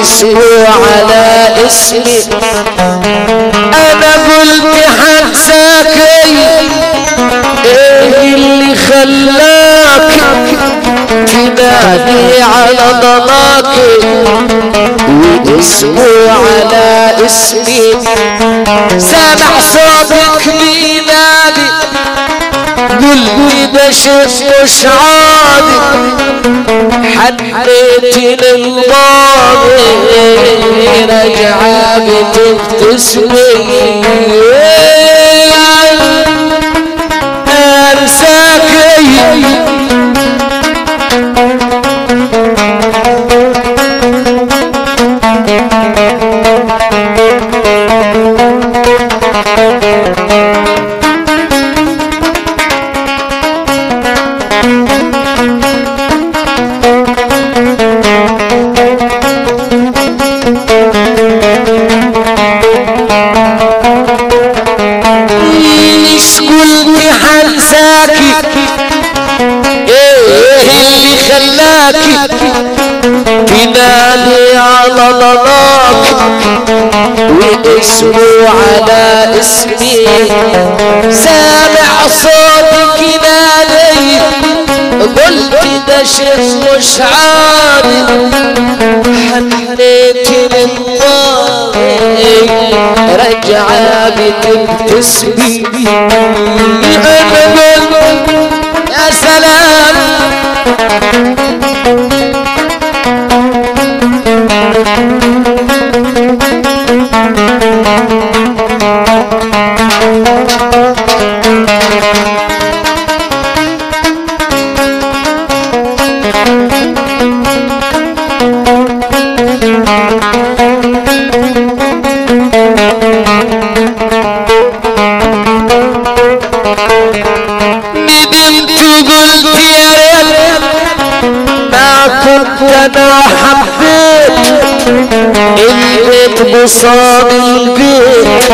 اسمه على اسمي. أنا قلت هنساكي إيه اللي خلاك تنادي على ضناك واسمه على اسمي. سامع صوتك بينادي. قلبي مش عادي حنيت للماضي رجعة بتبتسمي تنادي على ضناك واسمه على اسمي. سامع صوتك نادي قلت ده شيء مش عادي حنيت للماضي رجعة بتبتسمي ما كنت أنا حبيت البيت بصاد البيت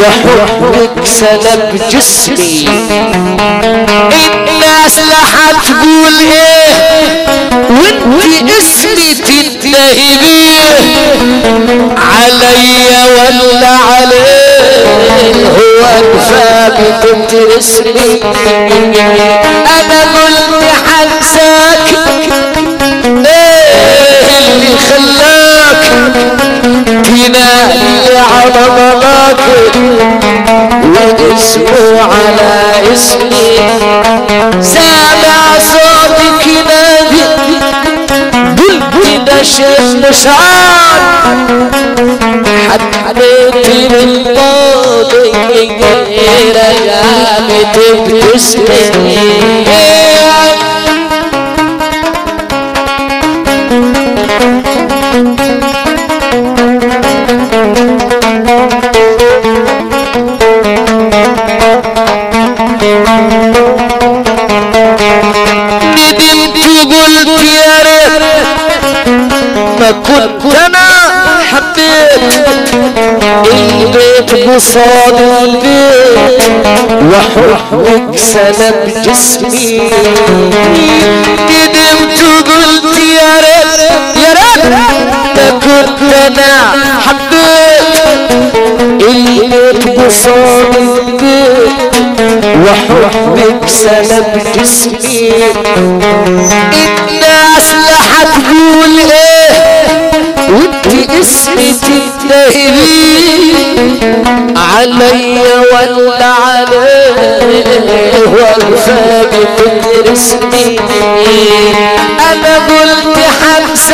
وحبك سلب جسمي. الناس لا تقول إيه وأنت اسمي تنتهي. بيه عليا ولا عليه هو كفاك كنت اسمي. خلاك تنادي على ضناك وإسمه على اسمي. سامع صوتك نادي قلبي ده شيء مشعار حبيت الماضي رجعت بتبتسمي ما كنت أنا حبيت البيت بصاد البيت وحبك سلب جسمي. ندمت قلت يا ريت يا ريت ما كنت أنا حبيت البيت بصاد البيت وحبك سلب جسمي. اسمي تنتهي عليا ولا عليه والفاقي تدرسني أنا قلت حنساك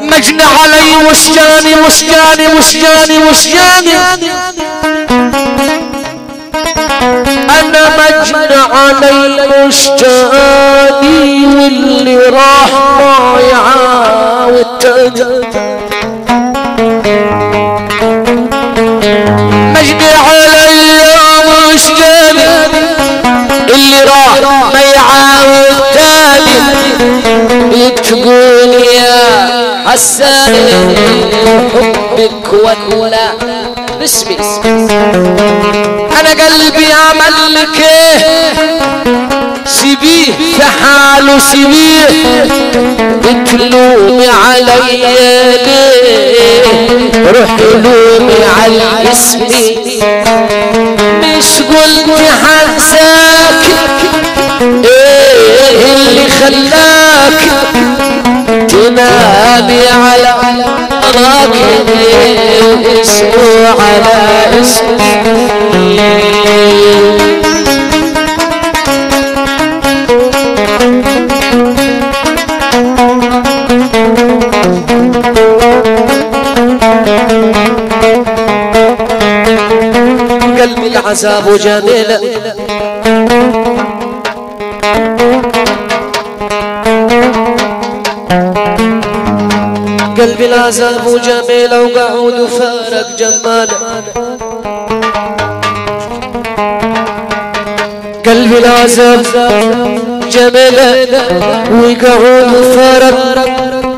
مجن علي وسجاني وسجاني وسجاني وسجاني. أنا مجنى علي وسجاني واللي راح ما يعاود مجنى يا حسان حبك ولا باسمي أنا قلبي عمل لك سيبيه في حاله سيبيه بتلومي علي ليه روح لومي على اسمي مش قلت حنساك إيه اللي خلاك تنامي على راكب اسمه على اسمي قلبي العذاب جميل. قلبي العذاب جميل وقعود فارق جمال. قلبي العذاب جميل وقعود فارق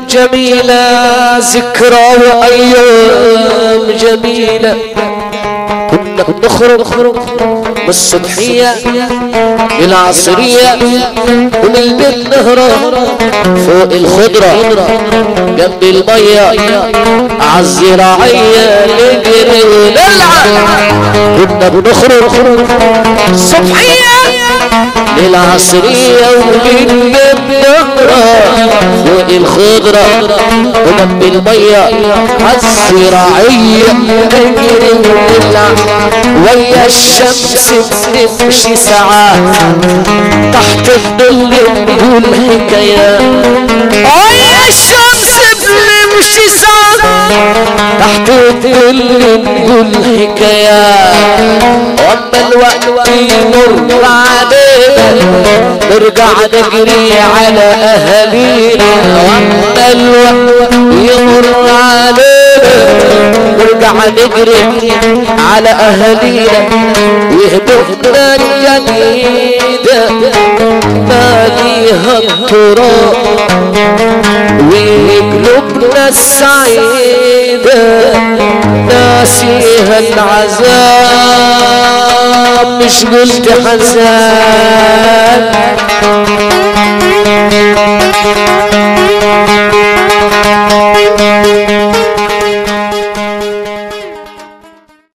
جميلة. ذكرى وأيام جميلة. كنا نخرج من الصبحية للعصرية ومن البيت نهرة فوق الخضرة جنب المية عالزراعية نجري ونلعب. كنا بنخرج الصبحية للعصرية ومن البيت الخضرة وجنب المية عالزراعية نجري ونلعب ويا الشمس بنمشي ساعات تحت الظل نقول حكايات ويا الشمس بنمشي ساعات تحت الظل نقول حكايات واما الوقت يمر علينا نرجع نجري على اهالينا واما الوقت يمر علينا نرجع نجري على اهالينا وهدوءنا الجديدة ماليها التراب وقلوبنا السعيدة ناسيها العذاب مش قلت حزان